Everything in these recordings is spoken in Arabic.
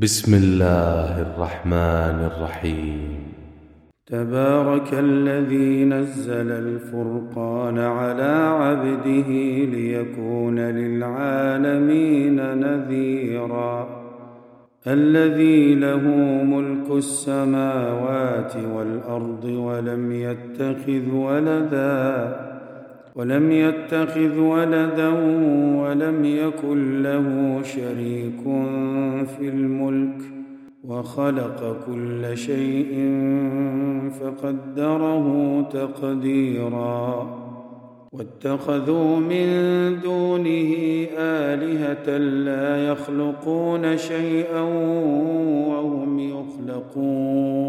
بسم الله الرحمن الرحيم. تبارك الذي نزل الفرقان على عبده ليكون للعالمين نذيرا. الذي له ملك السماوات والأرض ولم يتخذ ولدا. ولم يتخذ ولدا ولم يكن له شريك في الملك وخلق كل شيء فقدره تقديرا. واتخذوا من دونه آلهة لا يخلقون شيئا وهم يخلقون.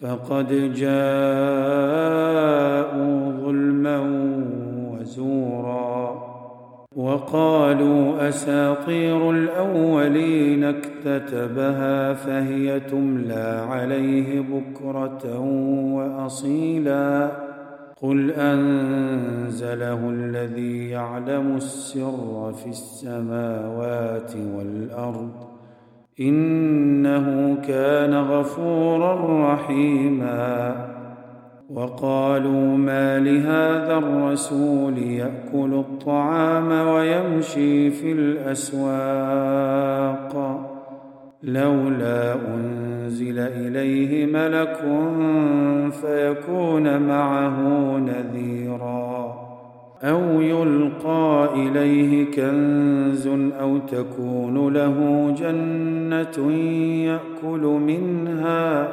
فقد جاءوا ظلما وزورا وقالوا أساطير الأولين اكتتبها فهي تملى عليه بكرة وأصيلا قل أنزله الذي يعلم السر في السماوات والأرض إنه كان غفورا رحيما. وقالوا ما لهذا الرسول يأكل الطعام ويمشي في الأسواق؟ لولا أنزل إليه ملك فيكون معه نذيرا. أو يلقى إليه كنز أو تكون له جنة يأكل منها.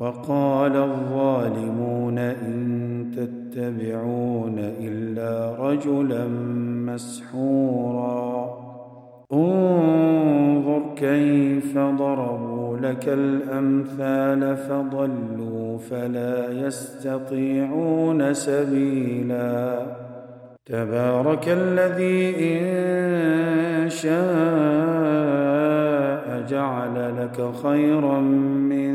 وقال الظالمون إن تتبعون إلا رجلا مسحورا. انظر كيف ضربوا لك الأمثال فضلوا فلا يستطيعون سبيلا. تبارك الذي إن شاء جعل لك خيرا من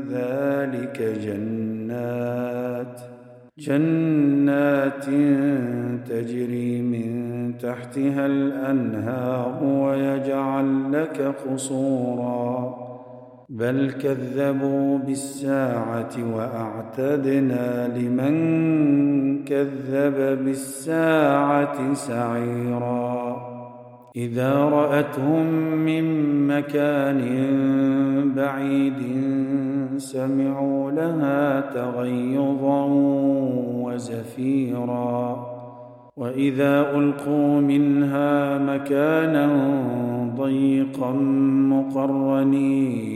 ذلك جنات جنات تجري من تحتها الأنهار ويجعل لك قصورا. بل كذبوا بالساعة وأعتدنا لمن كذب بالساعة سعيرا. إذا رأتهم من مكان بعيد سمعوا لها تغيظا وزفيرا. وإذا ألقوا منها مكانا ضيقا مقرنين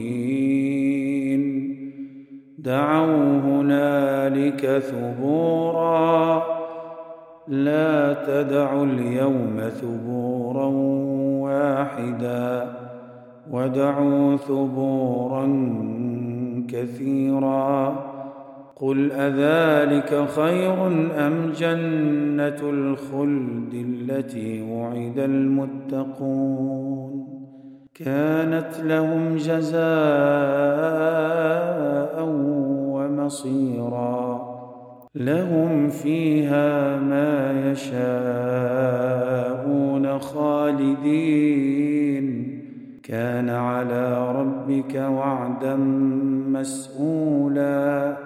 دعوا هنالك ثبورا لا تدعوا اليوم ثبورا واحدا ودعوا ثبورا كثيرا قل أذلك خير أم جنة الخلد التي وعد المتقون كانت لهم جزاء ومصيرا لهم فيها ما يشاءون خالدين كان على ربك وعدا مسئولا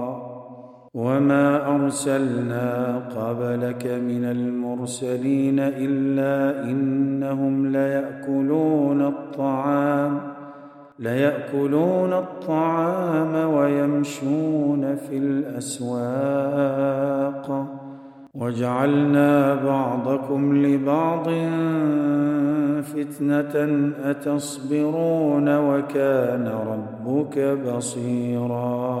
وما ارسلنا قبلك من المرسلين الا انهم لياكلون الطعام لياكلون الطعام ويمشون في الاسواق وجعلنا بعضكم لبعض فتنه اتصبرون وكان ربك بصيرا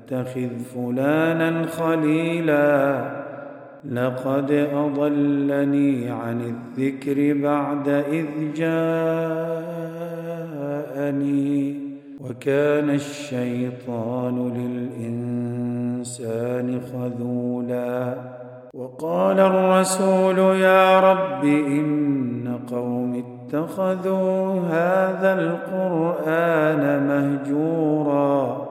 اتخذ فلانا خليلا. لقد أضلني عن الذكر بعد إذ جاءني. وكان الشيطان للإنسان خذولا. وقال الرسول يا رب إن قوم اتخذوا هذا القرآن مهجورا.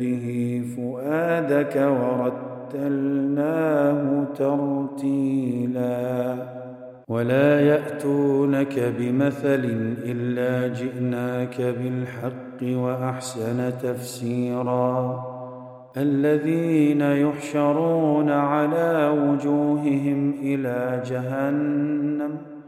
به فؤادك ورتلناه ترتيلا. ولا يأتونك بمثل إلا جئناك بالحق وأحسن تفسيرا. الذين يحشرون على وجوههم إلى جهنم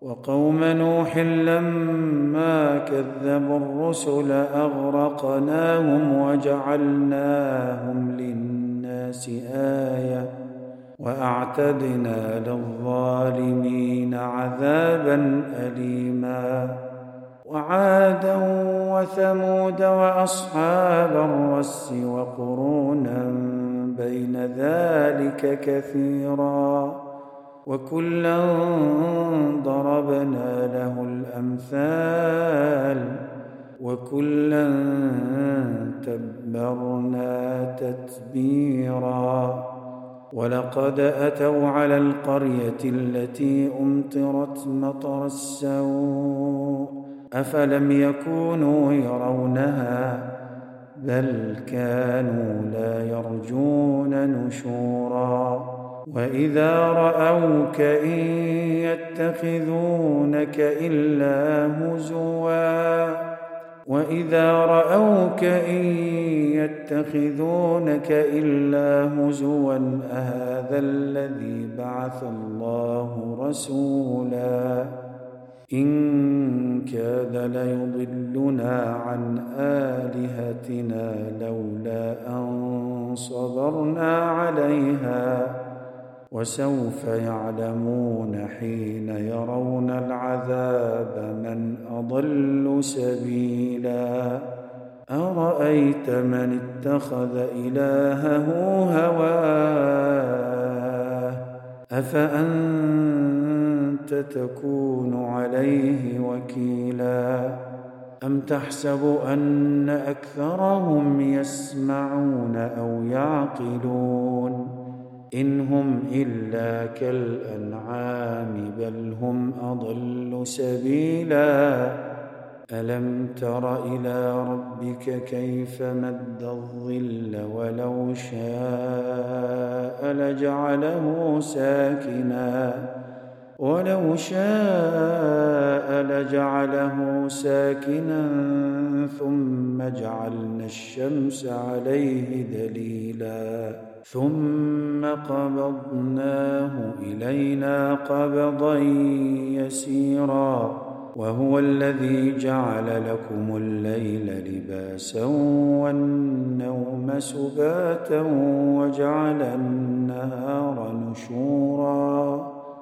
وقوم نوح لما كذبوا الرسل أغرقناهم وجعلناهم للناس آية وأعتدنا للظالمين عذابا اليما وعادا وثمود وأصحاب الرس وقرونا بين ذلك كثيرا وكلا ضربنا له الأمثال وكلا تبرنا تتبيرا ولقد أتوا على القرية التي أمطرت مطر السوء أفلم يكونوا يرونها بل كانوا لا يرجون نشورا واذا راوك ان يتخذونك الا هزوا واذا راوك ان يتخذونك الا هزوا اهذا الذي بعث الله رسولا ان كاد ليضلنا عن الهتنا لولا ان صبرنا عليها وسوف يعلمون حين يرون العذاب من أضل سبيلا. أرأيت من اتخذ إلهه هواه؟ أفأنت تكون عليه وكيلا؟ أم تحسب أن أكثرهم يسمعون أو يعقلون؟ ان هم إلا كالأنعام بل هم أضل سبيلا. ألم تر إلى ربك كيف مد الظل ولو شاء لجعله ساكنا. ولو شاء لجعله ساكنا ثم جعلنا الشمس عليه دليلا ثم قبضناه إلينا قبضا يسيرا وهو الذي جعل لكم الليل لباسا والنوم سباتا وجعل النهار نشورا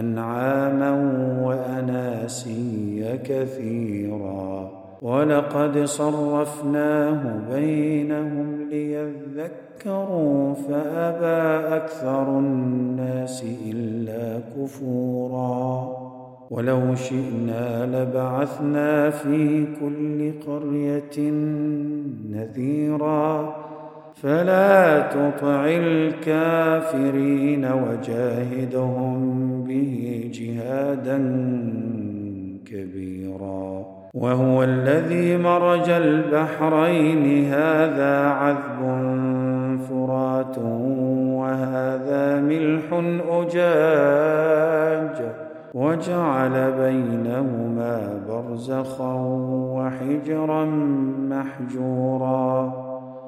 أنعاما وأناسيا كثيرا. ولقد صرفناه بينهم ليذكروا فأبى أكثر الناس إلا كفورا. ولو شئنا لبعثنا في كل قرية نذيرا. فلا تطع الكافرين وجاهدهم به جهادا كبيرا. وهو الذي مرج البحرين. هذا عذب فرات وهذا ملح أجاج. وجعل بينهما برزخا وحجرا محجورا.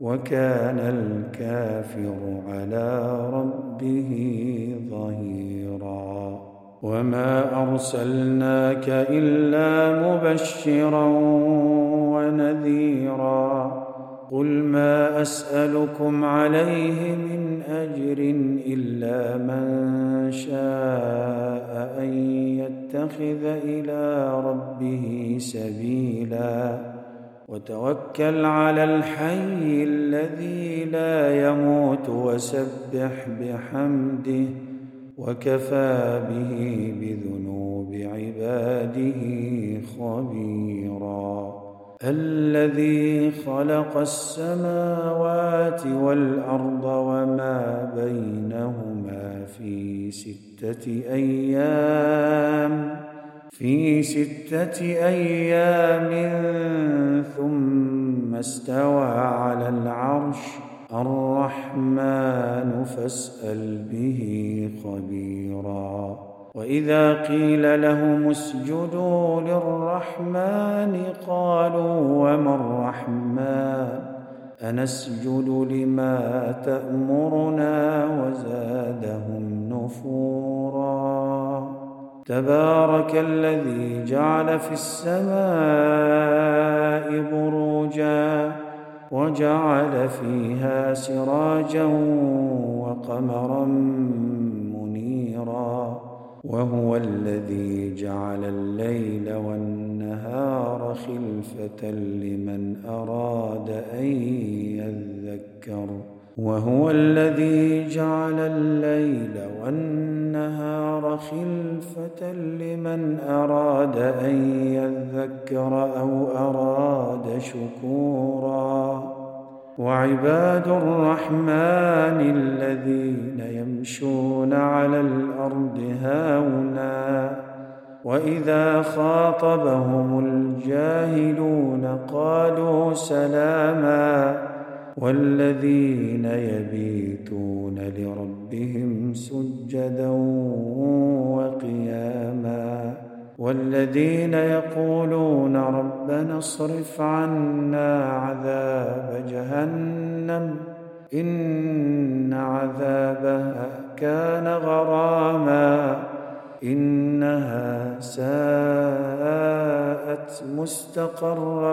وكان الكافر على ربه ظهيرا. وما أرسلناك إلا مبشرا ونذيرا. قل ما أسألكم عليه من أجر إلا من شاء أن يتخذ إلى ربه سبيلا. وتوكل على الحي الذي لا يموت وسبح بحمده وكفى به بذنوب عباده خبيرا. الذي خلق السماوات والأرض وما بينهما في ستة أيام. في ستة أيام ثم استوى على العرش. الرحمن فاسأل به خبيرا. وإذا قيل لهم اسجدوا للرحمن قالوا وما الرحمن؟ أنسجد لما تأمرنا وزادهم نفورا. تبارك الذي جعل في السماء بروجا وجعل فيها سراجا وقمرا منيرا وهو الذي جعل الليل والنهار خلفة لمن أراد أن يذكر. وهو الذي جعل الليل والنهار خلفة لمن أراد أن يذكر أو أراد شكورا. وعباد الرحمن الذين يمشون على الأرض هاونا وإذا خاطبهم الجاهلون قالوا سلاماً والذين يبيتون لربهم سجدا وقياما والذين يقولون ربنا اصرف عنا عذاب جهنم إن عذابها كان غراما إنها ساءت مستقرا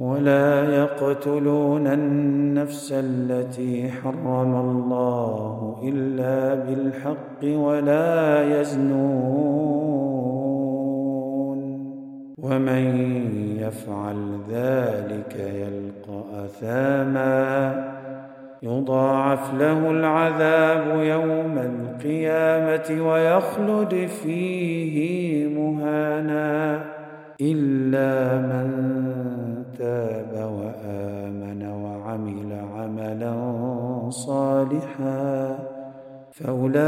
ولا يقتلون النفس التي حرم الله إلا بالحق ولا يزنون. ومن يفعل ذلك يلقى أثاما. يضاعف له العذاب يوم القيامة ويخلد فيه مهانا. إلا من صالحا فأولئك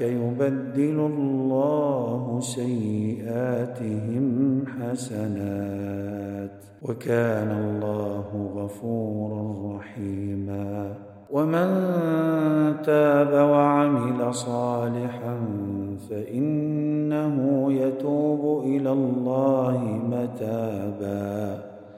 يبدل الله سيئاتهم حسنات وكان الله غفورا رحيما ومن تاب وعمل صالحا فإنه يتوب إلى الله متابا